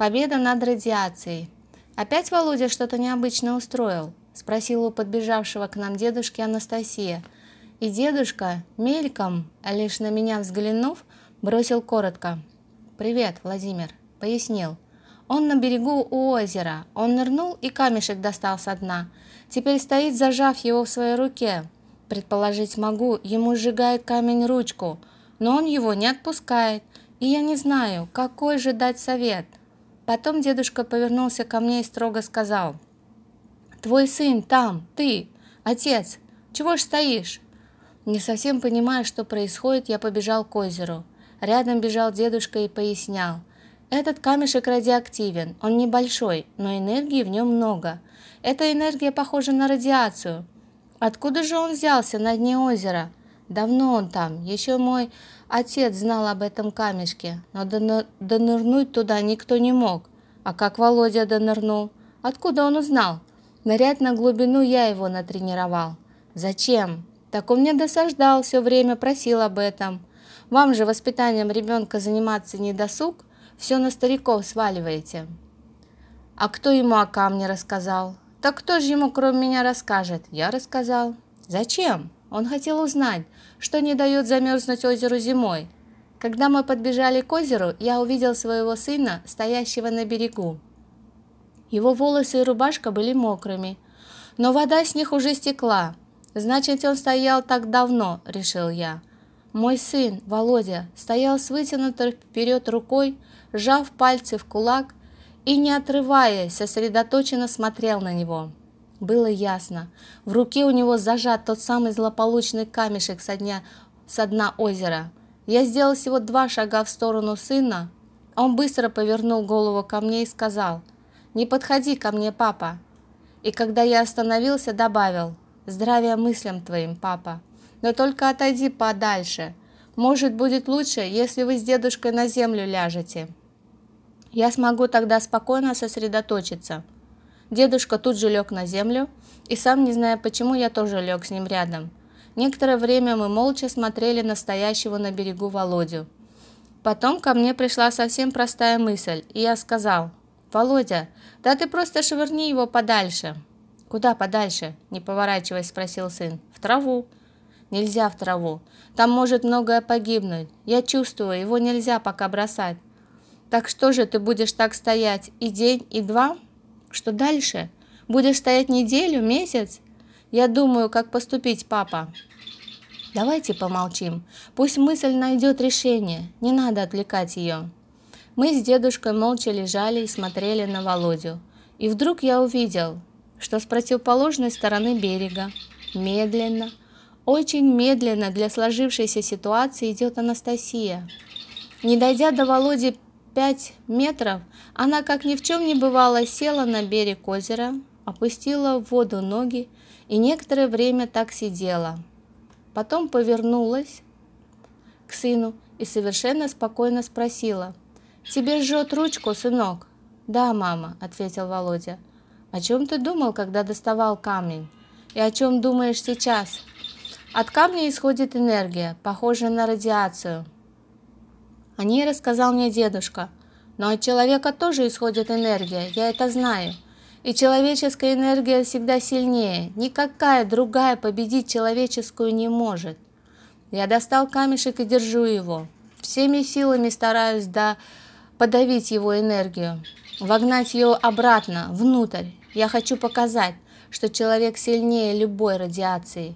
Победа над радиацией. Опять Володя что-то необычное устроил? Спросила у подбежавшего к нам дедушки Анастасия. И дедушка, мельком, лишь на меня взглянув, бросил коротко. «Привет, Владимир», — пояснил. Он на берегу у озера. Он нырнул и камешек достал со дна. Теперь стоит, зажав его в своей руке. Предположить могу, ему сжигает камень ручку, но он его не отпускает. И я не знаю, какой же дать совет. Потом дедушка повернулся ко мне и строго сказал. «Твой сын там, ты, отец, чего ж стоишь?» Не совсем понимая, что происходит, я побежал к озеру. Рядом бежал дедушка и пояснял. Этот камешек радиоактивен, он небольшой, но энергии в нем много. Эта энергия похожа на радиацию. Откуда же он взялся на дне озера? Давно он там, еще мой отец знал об этом камешке, но донырнуть туда никто не мог. А как Володя донырнул? Откуда он узнал? Нырять на глубину я его натренировал. Зачем? Так он мне досаждал, все время просил об этом. Вам же воспитанием ребенка заниматься не досуг, все на стариков сваливаете. А кто ему о камне рассказал? Так кто же ему кроме меня расскажет? Я рассказал. Зачем? Он хотел узнать, что не дает замерзнуть озеру зимой. Когда мы подбежали к озеру, я увидел своего сына, стоящего на берегу. Его волосы и рубашка были мокрыми, но вода с них уже стекла. Значит, он стоял так давно, решил я. Мой сын, Володя, стоял с вытянутой вперед рукой, сжав пальцы в кулак и, не отрываясь, сосредоточенно смотрел на него. Было ясно. В руке у него зажат тот самый злополучный камешек со дня, со дна озера. Я сделал всего два шага в сторону сына. Он быстро повернул голову ко мне и сказал, «Не подходи ко мне, папа». И когда я остановился, добавил, «Здравия мыслям твоим, папа, но только отойди подальше. Может, будет лучше, если вы с дедушкой на землю ляжете». Я смогу тогда спокойно сосредоточиться. Дедушка тут же лег на землю, и сам не зная почему, я тоже лег с ним рядом. Некоторое время мы молча смотрели на стоящего на берегу Володю. Потом ко мне пришла совсем простая мысль, и я сказал, «Володя, да ты просто швырни его подальше». «Куда подальше?» – не поворачиваясь, спросил сын. «В траву». «Нельзя в траву. Там может многое погибнуть. Я чувствую, его нельзя пока бросать». Так что же ты будешь так стоять и день, и два? Что дальше? Будешь стоять неделю, месяц? Я думаю, как поступить, папа. Давайте помолчим. Пусть мысль найдет решение. Не надо отвлекать ее. Мы с дедушкой молча лежали и смотрели на Володю. И вдруг я увидел, что с противоположной стороны берега, медленно, очень медленно для сложившейся ситуации идет Анастасия. Не дойдя до Володи пять метров, она, как ни в чем не бывало, села на берег озера, опустила в воду ноги и некоторое время так сидела. Потом повернулась к сыну и совершенно спокойно спросила. «Тебе жжет ручку, сынок?» «Да, мама», — ответил Володя. «О чем ты думал, когда доставал камень? И о чем думаешь сейчас?» «От камня исходит энергия, похожая на радиацию. О ней рассказал мне дедушка. Но от человека тоже исходит энергия, я это знаю. И человеческая энергия всегда сильнее. Никакая другая победить человеческую не может. Я достал камешек и держу его. Всеми силами стараюсь да подавить его энергию, вогнать ее обратно, внутрь. Я хочу показать, что человек сильнее любой радиации.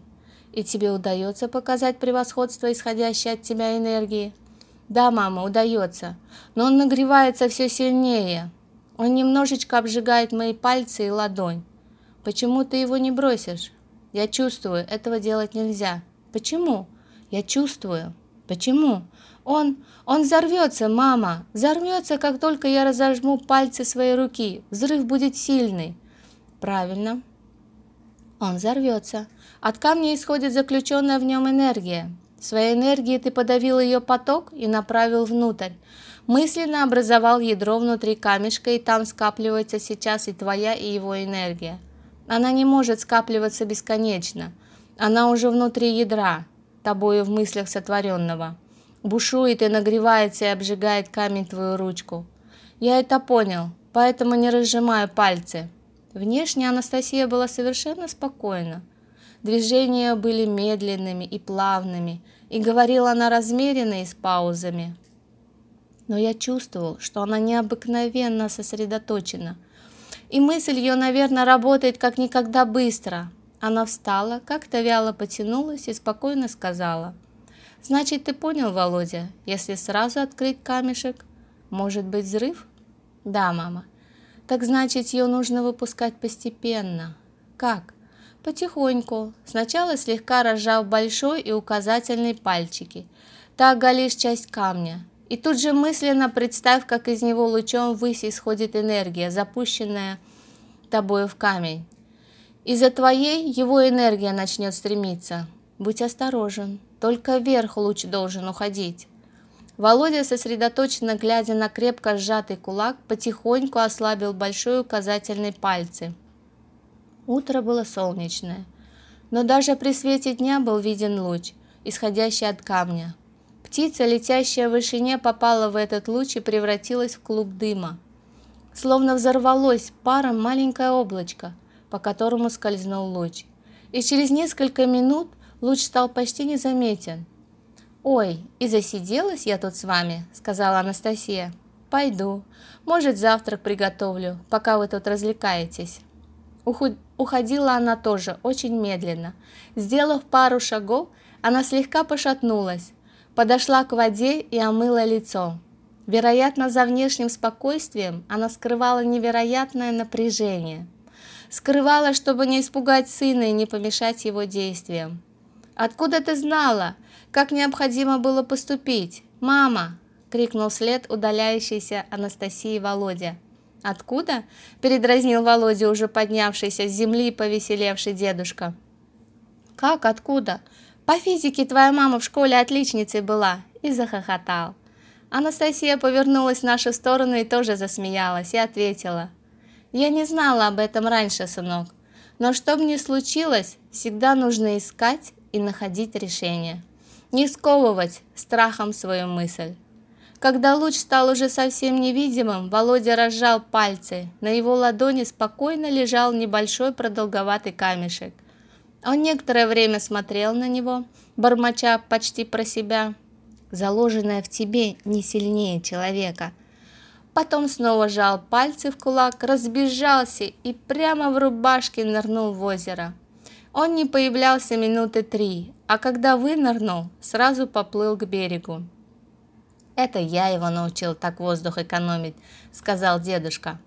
И тебе удается показать превосходство, исходящее от тебя энергии? Да, мама, удается. Но он нагревается все сильнее. Он немножечко обжигает мои пальцы и ладонь. Почему ты его не бросишь? Я чувствую, этого делать нельзя. Почему? Я чувствую. Почему? Он, он взорвется, мама. Взорвется, как только я разожму пальцы своей руки. Взрыв будет сильный. Правильно. Он взорвется. От камня исходит заключенная в нем энергия. Своей энергией ты подавил ее поток и направил внутрь. Мысленно образовал ядро внутри камешка, и там скапливается сейчас и твоя, и его энергия. Она не может скапливаться бесконечно. Она уже внутри ядра, тобою в мыслях сотворенного. Бушует и нагревается и обжигает камень твою ручку. Я это понял, поэтому не разжимаю пальцы. Внешне Анастасия была совершенно спокойна. Движения были медленными и плавными, и говорила она размеренно и с паузами. Но я чувствовал, что она необыкновенно сосредоточена. И мысль ее, наверное, работает как никогда быстро. Она встала, как-то вяло потянулась и спокойно сказала. «Значит, ты понял, Володя, если сразу открыть камешек, может быть взрыв?» «Да, мама». «Так значит, ее нужно выпускать постепенно». «Как?» «Потихоньку. Сначала слегка разжав большой и указательный пальчики. Ты оголишь часть камня. И тут же мысленно представь, как из него лучом ввысь исходит энергия, запущенная тобою в камень. Из-за твоей его энергия начнет стремиться. Будь осторожен, только вверх луч должен уходить. Володя, сосредоточенно глядя на крепко сжатый кулак, потихоньку ослабил большой указательный пальцы. Утро было солнечное, но даже при свете дня был виден луч, исходящий от камня. Птица, летящая в вышине, попала в этот луч и превратилась в клуб дыма. Словно взорвалось паром маленькое облачко, по которому скользнул луч. И через несколько минут луч стал почти незаметен – «Ой, и засиделась я тут с вами», — сказала Анастасия. «Пойду. Может, завтрак приготовлю, пока вы тут развлекаетесь». Уходила она тоже очень медленно. Сделав пару шагов, она слегка пошатнулась, подошла к воде и омыла лицо. Вероятно, за внешним спокойствием она скрывала невероятное напряжение. Скрывала, чтобы не испугать сына и не помешать его действиям. «Откуда ты знала? Как необходимо было поступить? Мама!» – крикнул след удаляющейся Анастасии Володя. «Откуда?» – передразнил Володя, уже поднявшийся с земли повеселевший дедушка. «Как откуда? По физике твоя мама в школе отличницей была!» и захохотал. Анастасия повернулась в нашу сторону и тоже засмеялась и ответила. «Я не знала об этом раньше, сынок, но что бы ни случилось, всегда нужно искать и находить решение» не сковывать страхом свою мысль. Когда луч стал уже совсем невидимым, Володя разжал пальцы. На его ладони спокойно лежал небольшой продолговатый камешек. Он некоторое время смотрел на него, бормоча почти про себя. Заложенное в тебе не сильнее человека. Потом снова сжал пальцы в кулак, разбежался и прямо в рубашке нырнул в озеро. Он не появлялся минуты три, а когда вынырнул, сразу поплыл к берегу. «Это я его научил так воздух экономить», — сказал дедушка.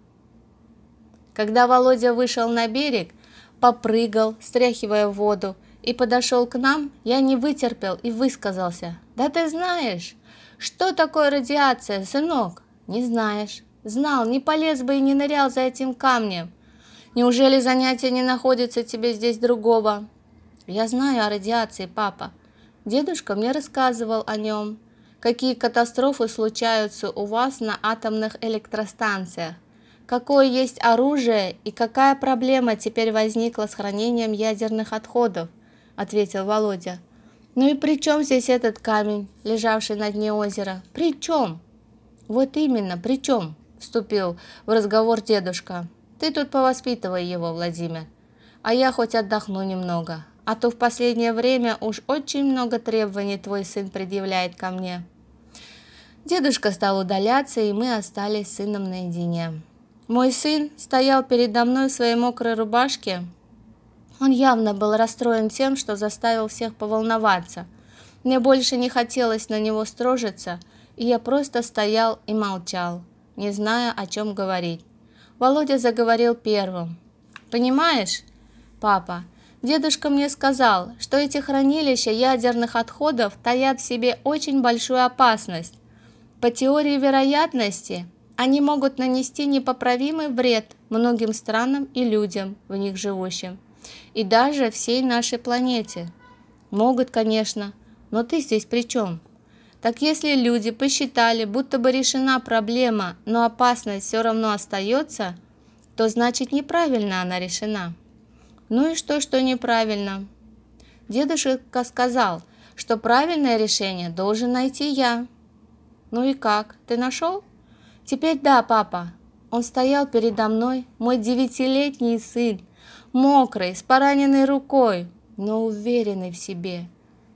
Когда Володя вышел на берег, попрыгал, стряхивая воду, и подошел к нам, я не вытерпел и высказался. «Да ты знаешь, что такое радиация, сынок?» «Не знаешь. Знал, не полез бы и не нырял за этим камнем. Неужели занятия не находятся тебе здесь другого?» Я знаю о радиации, папа. Дедушка мне рассказывал о нем. Какие катастрофы случаются у вас на атомных электростанциях? Какое есть оружие и какая проблема теперь возникла с хранением ядерных отходов? Ответил Володя. Ну и при чем здесь этот камень, лежавший на дне озера? При чем? Вот именно, при чем? Вступил в разговор дедушка. Ты тут повоспитывай его, Владимир. А я хоть отдохну немного а то в последнее время уж очень много требований твой сын предъявляет ко мне». Дедушка стал удаляться, и мы остались с сыном наедине. Мой сын стоял передо мной в своей мокрой рубашке. Он явно был расстроен тем, что заставил всех поволноваться. Мне больше не хотелось на него строжиться, и я просто стоял и молчал, не зная, о чем говорить. Володя заговорил первым. «Понимаешь, папа, Дедушка мне сказал, что эти хранилища ядерных отходов таят в себе очень большую опасность. По теории вероятности, они могут нанести непоправимый вред многим странам и людям, в них живущим, и даже всей нашей планете. Могут, конечно, но ты здесь при чем? Так если люди посчитали, будто бы решена проблема, но опасность все равно остается, то значит неправильно она решена. Ну и что, что неправильно? Дедушка сказал, что правильное решение должен найти я. Ну и как, ты нашел? Теперь да, папа. Он стоял передо мной, мой девятилетний сын, мокрый, с пораненной рукой, но уверенный в себе.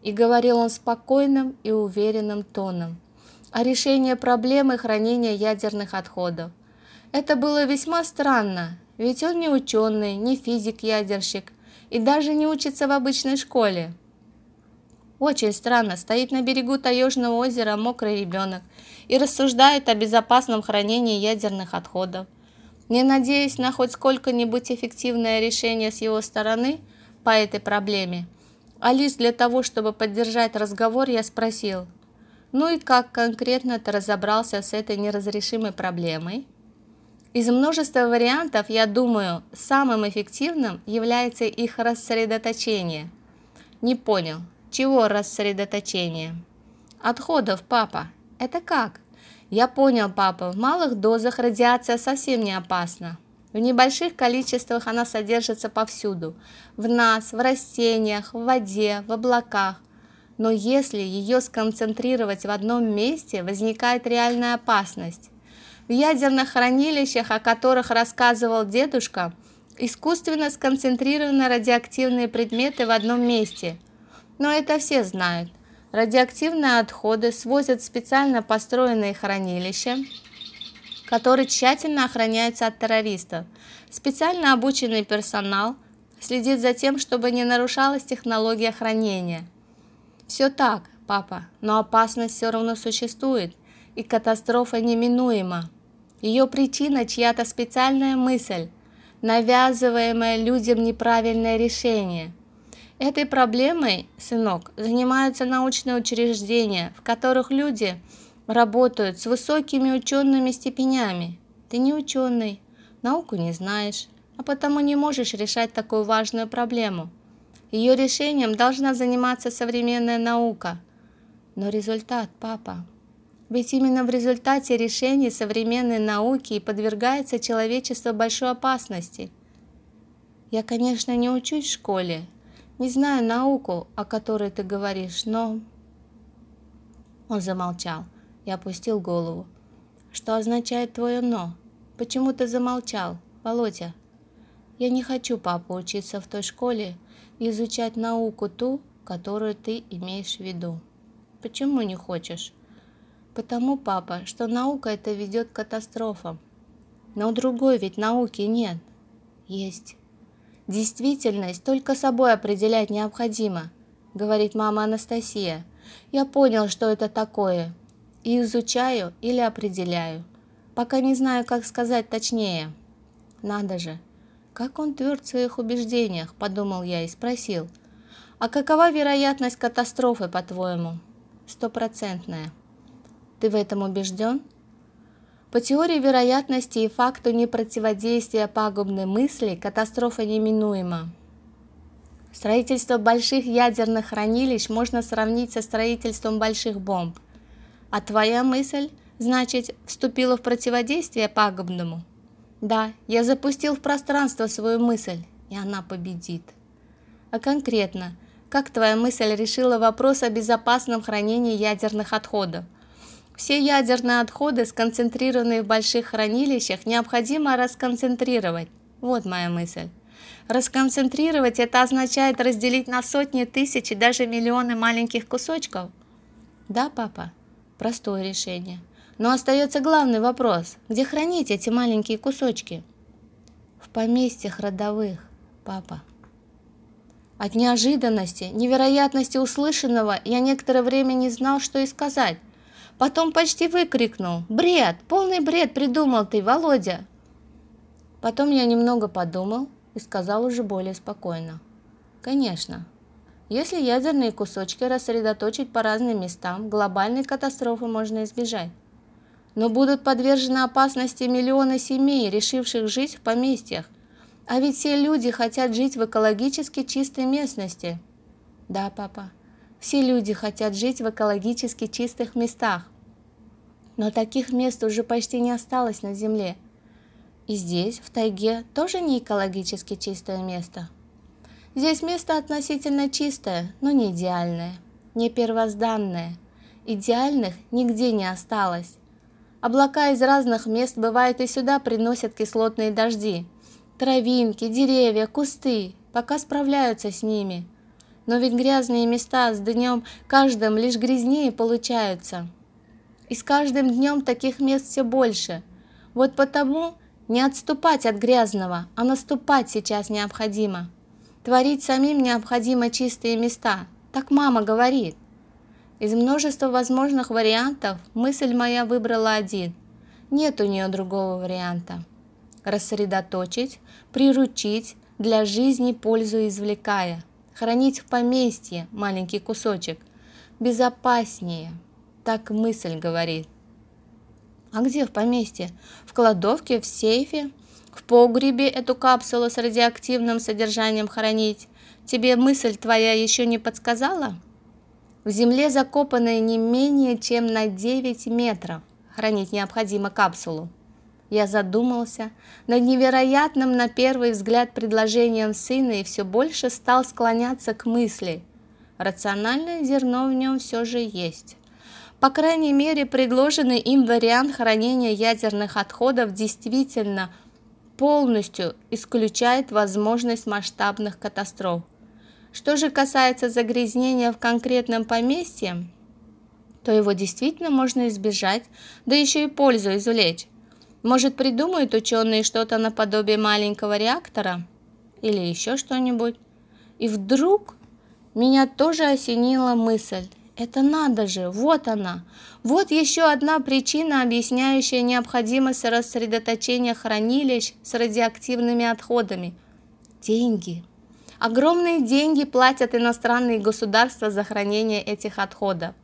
И говорил он спокойным и уверенным тоном о решении проблемы хранения ядерных отходов. Это было весьма странно, ведь он не ученый, не физик-ядерщик и даже не учится в обычной школе. Очень странно, стоит на берегу Таежного озера мокрый ребенок и рассуждает о безопасном хранении ядерных отходов. Не надеясь на хоть сколько-нибудь эффективное решение с его стороны по этой проблеме, а лишь для того, чтобы поддержать разговор, я спросил, ну и как конкретно ты разобрался с этой неразрешимой проблемой? Из множества вариантов, я думаю, самым эффективным является их рассредоточение. Не понял, чего рассредоточение? Отходов, папа. Это как? Я понял, папа, в малых дозах радиация совсем не опасна. В небольших количествах она содержится повсюду. В нас, в растениях, в воде, в облаках. Но если ее сконцентрировать в одном месте, возникает реальная опасность. В ядерных хранилищах, о которых рассказывал дедушка, искусственно сконцентрированы радиоактивные предметы в одном месте. Но это все знают. Радиоактивные отходы свозят в специально построенные хранилища, которые тщательно охраняются от террористов. Специально обученный персонал следит за тем, чтобы не нарушалась технология хранения. Все так, папа, но опасность все равно существует, и катастрофа неминуема. Ее причина чья-то специальная мысль, навязываемое людям неправильное решение. Этой проблемой, сынок, занимаются научные учреждения, в которых люди работают с высокими учеными степенями. Ты не ученый, науку не знаешь, а потому не можешь решать такую важную проблему. Ее решением должна заниматься современная наука. Но результат, папа, ведь именно в результате решений современной науки и подвергается человечество большой опасности. Я, конечно, не учусь в школе, не знаю науку, о которой ты говоришь, но... Он замолчал и опустил голову. Что означает твое «но»? Почему ты замолчал, Володя? Я не хочу, папа, учиться в той школе и изучать науку ту, которую ты имеешь в виду. Почему не хочешь? Потому, папа, что наука это ведет к катастрофам. Но другой ведь науки нет. Есть. Действительность только собой определять необходимо, говорит мама Анастасия. Я понял, что это такое. И изучаю или определяю. Пока не знаю, как сказать точнее. Надо же. Как он тверд в своих убеждениях, подумал я и спросил. А какова вероятность катастрофы, по-твоему? Стопроцентная. Ты в этом убежден? По теории вероятности и факту непротиводействия пагубной мысли катастрофа неминуема. Строительство больших ядерных хранилищ можно сравнить со строительством больших бомб. А твоя мысль, значит, вступила в противодействие пагубному? Да, я запустил в пространство свою мысль, и она победит. А конкретно, как твоя мысль решила вопрос о безопасном хранении ядерных отходов – все ядерные отходы, сконцентрированные в больших хранилищах, необходимо расконцентрировать. Вот моя мысль. Расконцентрировать – это означает разделить на сотни тысяч и даже миллионы маленьких кусочков. Да, папа, простое решение. Но остается главный вопрос – где хранить эти маленькие кусочки? В поместьях родовых, папа. От неожиданности, невероятности услышанного я некоторое время не знал, что и сказать. Потом почти выкрикнул. «Бред! Полный бред придумал ты, Володя!» Потом я немного подумал и сказал уже более спокойно. «Конечно. Если ядерные кусочки рассредоточить по разным местам, глобальной катастрофы можно избежать. Но будут подвержены опасности миллионы семей, решивших жить в поместьях. А ведь все люди хотят жить в экологически чистой местности. Да, папа, все люди хотят жить в экологически чистых местах. Но таких мест уже почти не осталось на Земле. И здесь, в тайге, тоже не экологически чистое место. Здесь место относительно чистое, но не идеальное, не первозданное. Идеальных нигде не осталось. Облака из разных мест бывает и сюда приносят кислотные дожди. Травинки, деревья, кусты, пока справляются с ними. Но ведь грязные места с днем каждым лишь грязнее получаются. И с каждым днем таких мест все больше. Вот потому не отступать от грязного, а наступать сейчас необходимо. Творить самим необходимо чистые места, так мама говорит. Из множества возможных вариантов мысль моя выбрала один. Нет у нее другого варианта. Рассредоточить, приручить, для жизни пользу извлекая. Хранить в поместье маленький кусочек. Безопаснее. Так мысль говорит. А где в поместье? В кладовке, в сейфе? В погребе эту капсулу с радиоактивным содержанием хранить? Тебе мысль твоя еще не подсказала? В земле закопанной не менее чем на 9 метров. Хранить необходимо капсулу. Я задумался над невероятным на первый взгляд предложением сына и все больше стал склоняться к мысли. Рациональное зерно в нем все же есть. По крайней мере, предложенный им вариант хранения ядерных отходов действительно полностью исключает возможность масштабных катастроф. Что же касается загрязнения в конкретном поместье, то его действительно можно избежать, да еще и пользу извлечь. Может, придумают ученые что-то наподобие маленького реактора или еще что-нибудь. И вдруг меня тоже осенила мысль. Это надо же, вот она. Вот еще одна причина, объясняющая необходимость рассредоточения хранилищ с радиоактивными отходами. Деньги. Огромные деньги платят иностранные государства за хранение этих отходов.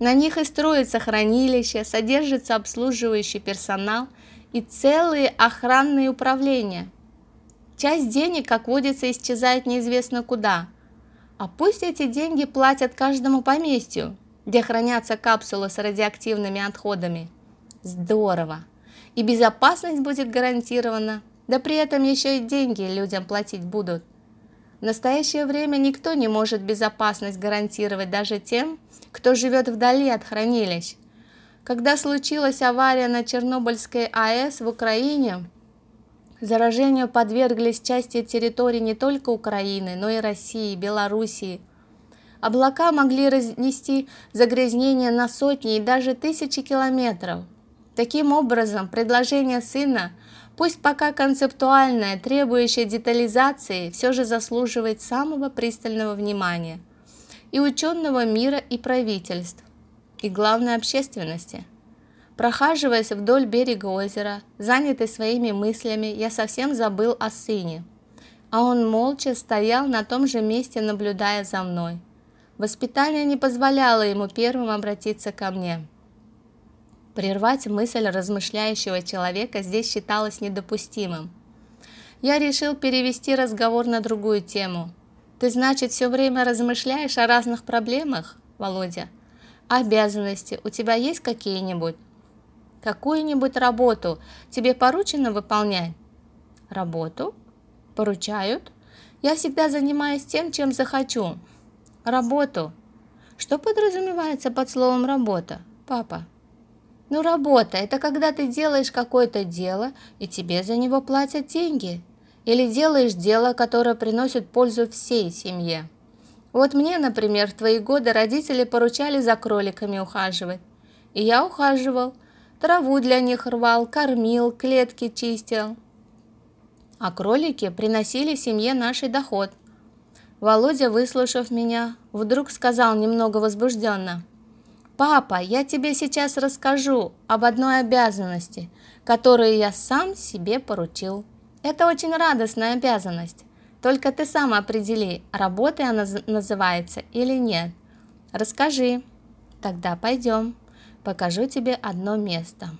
На них и строится хранилище, содержится обслуживающий персонал и целые охранные управления. Часть денег, как водится, исчезает неизвестно куда. А пусть эти деньги платят каждому поместью, где хранятся капсулы с радиоактивными отходами. Здорово! И безопасность будет гарантирована, да при этом еще и деньги людям платить будут. В настоящее время никто не может безопасность гарантировать даже тем, кто живет вдали от хранилищ. Когда случилась авария на Чернобыльской АЭС в Украине, заражению подверглись части территории не только Украины, но и России, Белоруссии. Облака могли разнести загрязнение на сотни и даже тысячи километров. Таким образом, предложение сына – пусть пока концептуальная, требующая детализации, все же заслуживает самого пристального внимания и ученого мира, и правительств, и главной общественности. Прохаживаясь вдоль берега озера, занятый своими мыслями, я совсем забыл о сыне. А он молча стоял на том же месте, наблюдая за мной. Воспитание не позволяло ему первым обратиться ко мне. Прервать мысль размышляющего человека здесь считалось недопустимым. Я решил перевести разговор на другую тему. Ты, значит, все время размышляешь о разных проблемах, Володя? Обязанности у тебя есть какие-нибудь? Какую-нибудь работу тебе поручено выполнять? Работу? Поручают? Я всегда занимаюсь тем, чем захочу. Работу. Что подразумевается под словом «работа», папа? Ну, работа – это когда ты делаешь какое-то дело, и тебе за него платят деньги. Или делаешь дело, которое приносит пользу всей семье. Вот мне, например, в твои годы родители поручали за кроликами ухаживать. И я ухаживал, траву для них рвал, кормил, клетки чистил. А кролики приносили семье нашей доход. Володя, выслушав меня, вдруг сказал немного возбужденно – «Папа, я тебе сейчас расскажу об одной обязанности, которую я сам себе поручил. Это очень радостная обязанность. Только ты сам определи, работой она называется или нет. Расскажи. Тогда пойдем. Покажу тебе одно место».